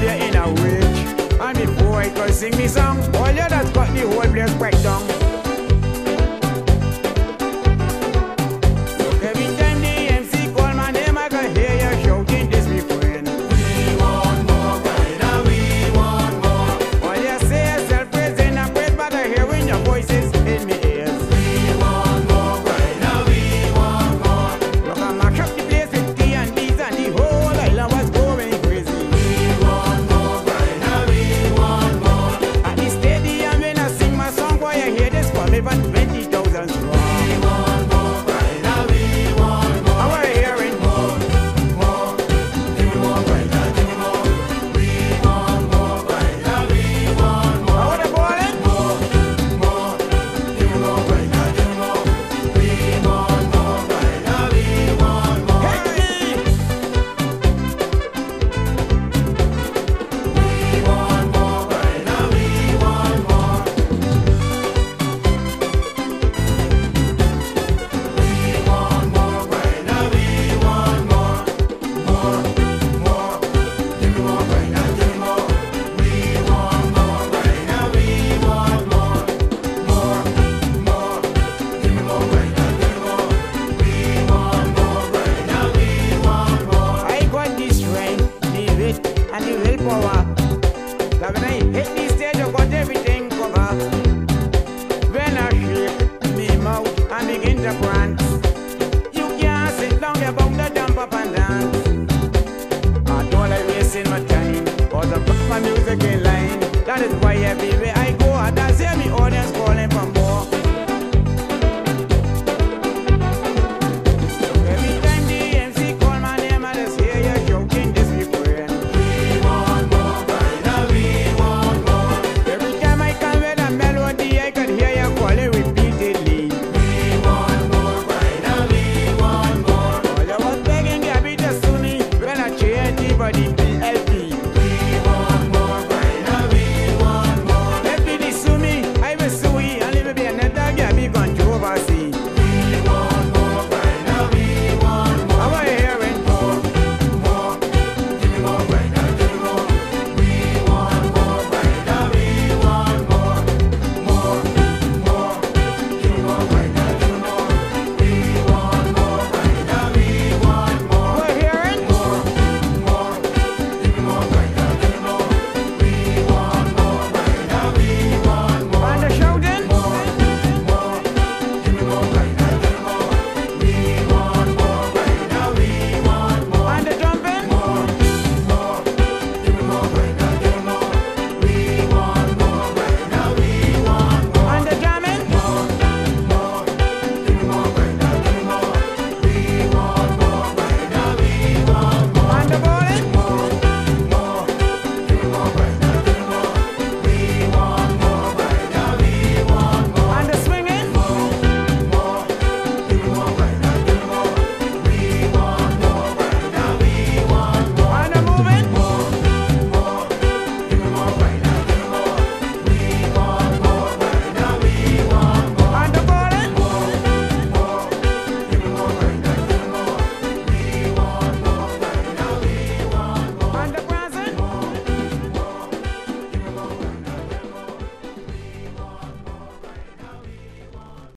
there in a witch. And the boy could sing me song. All you that's got the whole place break down. favorite. the. You can't sit down about the dump up and down. I don't like wasting my time, but the pop my music in